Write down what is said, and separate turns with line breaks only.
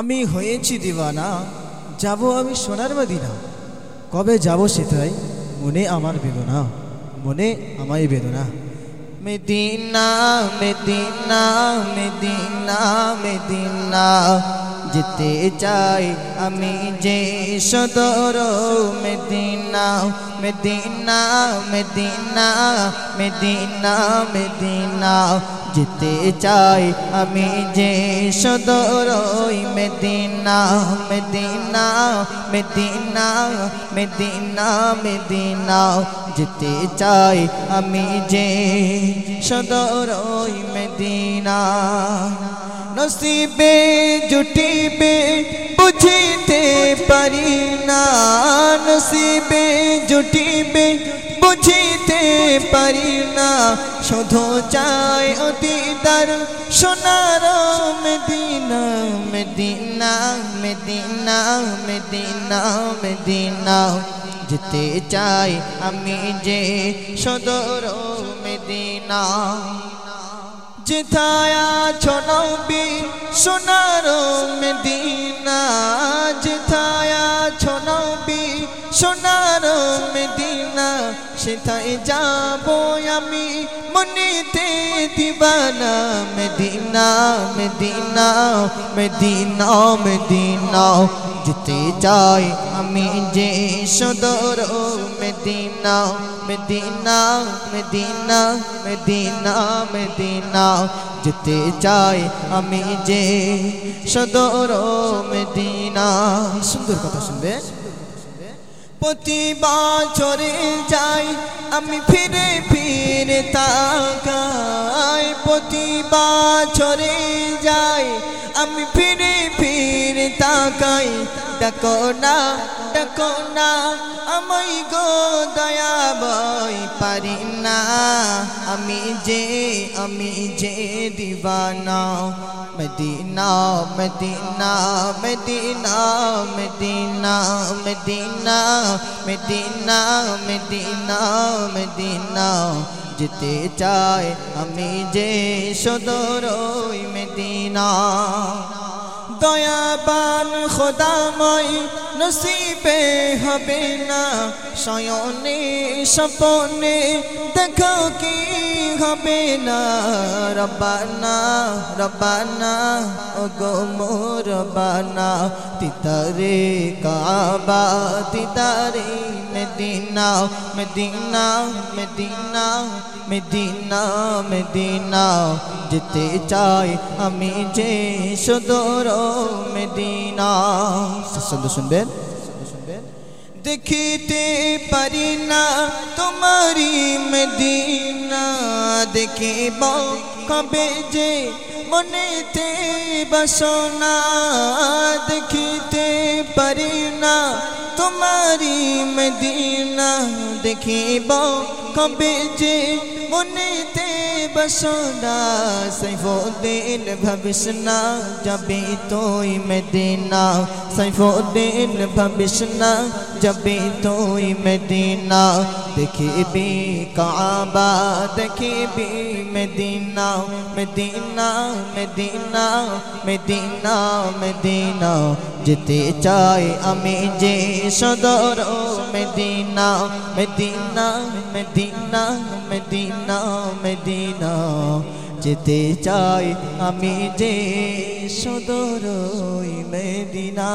আমি হয়েছি দিওয়ানা, যাব আমি সোনার মদিনা। কবে যাব সেটাই মনে আমার বেদনা, মনে আমায় বেদনা।
মেদিনা মেদিনা মেদিনা মেদিনা, যেতে চাই আমি যে সদর। Medina Medina Medina Medina Medina যেতে চাই আমি যে সদর Medina Medina Medina Medina Medina. যেতে চাই আমি যে সদর মেদিনা। নসিবে, জুটিবে, বুঝিতে পারি না। নসিবে, জুটিবে বুঝিতে পারি না। শুধু চাই অতীতার সোনার Medina Medina Medina Medina Medina. যেতে চাই আমি যে সদর মেদিনা। যেথায়া ছনবি সোনার মেদিনা। যেথায়া সোনার মেদিনা, সেথায় যাব আমি। মনিতে দিবানা, মেদিনা মেদিনা মেদিনা মেদিনা। যেতে চাই আমি যে সদর, Medina Medina Medina Medina Medina. যেতে চাই আমি যে সদর, মেদিনা।
সুন্দর কথা শুনবে।
প্রতি বছরে যাই আমি ফিরে ফিরে তাকাই। প্রতি বছরে যাই আমি ফিরে ফিরে তাকাই। ডাকো না ডাকো না আমায় গো দয়া বই পারি না। আমি যে আমি যে দিবানা, Medina Medina Medina Medina Medina Medina Medina Medina. যেতে চাই আমি যে সদর মেদিনা। দয়াবান খোদাময় নসিবে হবে না। শয়নে সপনে দেখো কি হবে না। রবানা রবানা ও গো মোর রবানা তিতারে Kaaba, তিতারে Medina Medina Medina Medina Medina যেতে চাই আমি যে সদর মেদিনা সুন্দর শুনবেন। দেখিতে পারি না তোমারি মেদিনা দেখিব কবে যে মনেতে বাসনা দেখিতে পারি না তোমারি মেদিনা দেখিব কবে যে মনেতে بسودا سیف الدین بھبشنا جبی تو مدینہ۔ سیف الدین بھبشنا جبی تو مدینہ۔ دیکھی بھی کعبہ، دیکھی بھی مدینہ۔ مدینہ مدینہ مدینہ مدینہ۔ جتے چائے امی جی، جے صدرو مدینہ۔ مدینہ مدینہ مدینہ مدینہ۔ মেদিনা যেতে চাই আমি যে সদর মেদিনা।